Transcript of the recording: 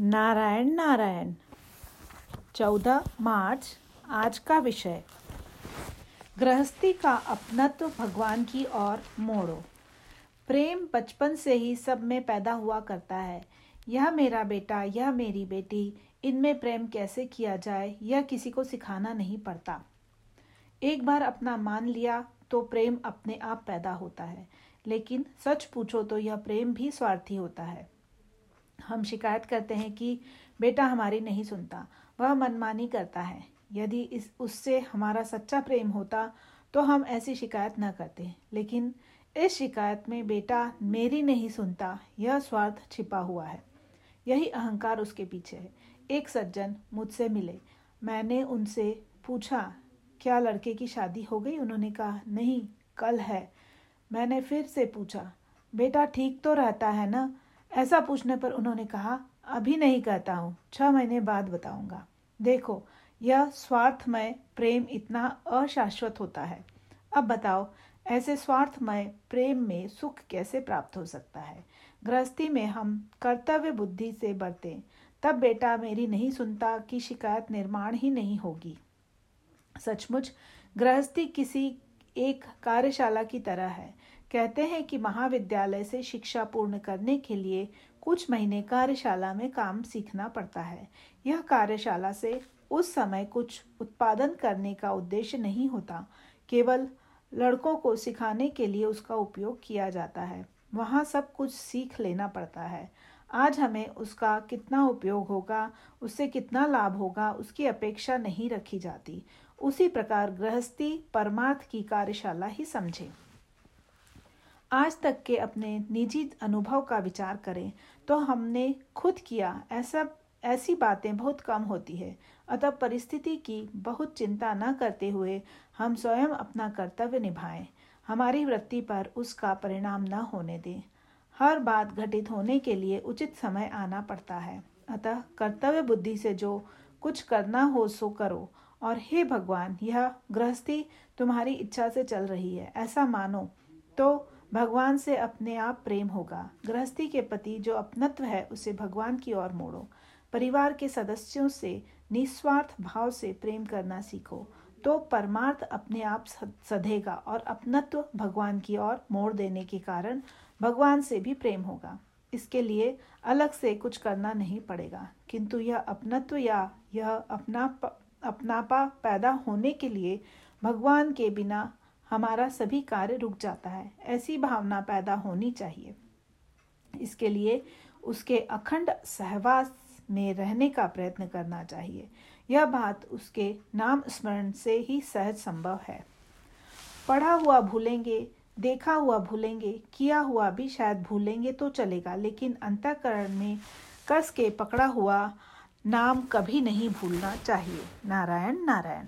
नारायण नारायण। चौदह मार्च, आज का विषय। गृहस्थी का अपनत्व भगवान की ओर मोड़ो। प्रेम बचपन से ही सब में पैदा हुआ करता है। यह मेरा बेटा, यह मेरी बेटी, इनमें प्रेम कैसे किया जाए, यह किसी को सिखाना नहीं पड़ता। एक बार अपना मान लिया तो प्रेम अपने आप पैदा होता है। लेकिन सच पूछो तो यह प्रेम भी स्वार्थी होता है। हम शिकायत करते हैं कि बेटा हमारी नहीं सुनता, वह मनमानी करता है। यदि इस, उससे हमारा सच्चा प्रेम होता तो हम ऐसी शिकायत न करते। लेकिन इस शिकायत में बेटा मेरी नहीं सुनता, यह स्वार्थ छिपा हुआ है। यही अहंकार उसके पीछे है। एक सज्जन मुझसे मिले। मैंने उनसे पूछा, क्या लड़के की शादी हो गई? उन्होंने कहा, नहीं, कल है। मैंने फिर से पूछा, बेटा ठीक तो रहता है ना? ऐसा पूछने पर उन्होंने कहा, अभी नहीं कहता हूँ, छह महीने बाद बताऊँगा। देखो, यह स्वार्थमय प्रेम इतना अशाश्वत होता है। अब बताओ, ऐसे स्वार्थमय प्रेम में सुख कैसे प्राप्त हो सकता है? गृहस्थी में हम कर्तव्य बुद्धि से बढ़ते, तब बेटा मेरी नहीं सुनता की शिकायत निर्माण ही नहीं होगी। सचमुच, गृहस्थी किसी एक कार्यशाला की तरह है। कहते हैं कि महाविद्यालय से शिक्षा पूर्ण करने के लिए कुछ महीने कार्यशाला में काम सीखना पड़ता है। यह कार्यशाला से उस समय कुछ उत्पादन करने का उद्देश्य नहीं होता। केवल लड़कों को सिखाने के लिए उसका उपयोग किया जाता है। वहाँ सब कुछ सीख लेना पड़ता है। आज हमें उसका कितना उपयोग होगा, उससे कितना लाभ होगा, उसकी अपेक्षा नहीं रखी जाती। उसी प्रकार गृहस्थी परमार्थ की कार्यशाला ही समझे। आज तक के अपने निजी अनुभव का विचार करें तो हमने खुद किया ऐसा, ऐसी बातें बहुत कम होती है। अतः परिस्थिति की बहुत चिंता न करते हुए हम स्वयं अपना कर्तव्य निभाएँ। हमारी वृत्ति पर उसका परिणाम न होने दें। हर बात घटित होने के लिए उचित समय आना पड़ता है। अतः कर्तव्य बुद्धि से जो कुछ करना हो सो करो। और हे भगवान, यह गृहस्थी तुम्हारी इच्छा से चल रही है, ऐसा मानो। तो भगवान से अपने आप प्रेम होगा। गृहस्थी के पति जो अपनत्व है, उसे भगवान की ओर मोड़ो। परिवार के सदस्यों से निस्वार्थ भाव से प्रेम करना सीखो। तो परमार्थ अपने आप सधेगा और अपनत्व भगवान की ओर मोड़ देने के कारण भगवान से भी प्रेम होगा। इसके लिए अलग से कुछ करना नहीं पड़ेगा। किंतु यह अपनत्व या यह अपना अपनापा पैदा होने के लिए भगवान के बिना हमारा सभी कार्य रुक जाता है। ऐसी भावना पैदा होनी चाहिए। इसके लिए उसके अखंड सहवास में रहने का प्रयत्न करना चाहिए। यह बात उसके नाम स्मरण से ही सहज संभव है। पढ़ा हुआ भूलेंगे, देखा हुआ भूलेंगे, किया हुआ भी शायद भूलेंगे तो चलेगा, लेकिन अंतकरण में कस के पकड़ा हुआ नाम कभी नहीं भूलना चाहिए। नारायण नारायण।